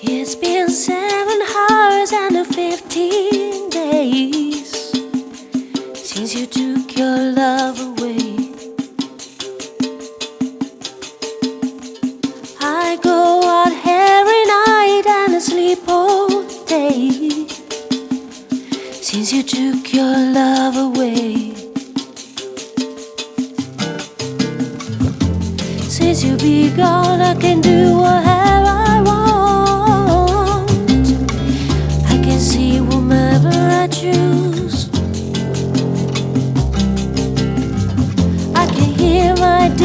It's been seven hours and fifteen days since you took your love away. I go out every night and sleep all day since you took your love away. Since you be gone, I can do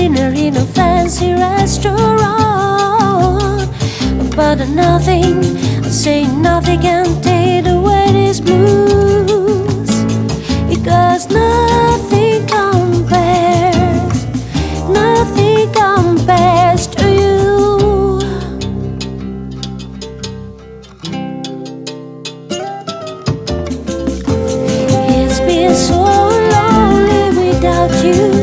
dinner in a fancy restaurant. But nothing, I say nothing can take away this blues. Because nothing compares, nothing compares to you. It's been so lonely without you.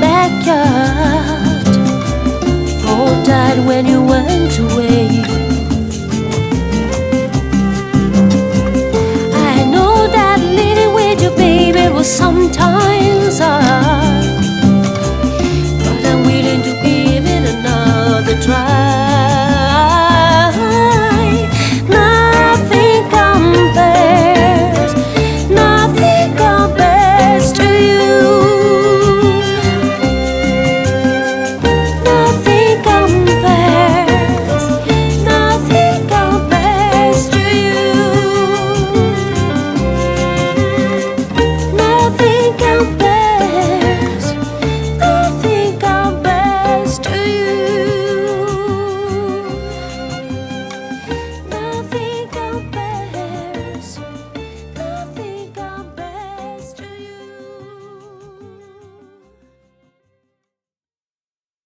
backyard. Hold died when you went to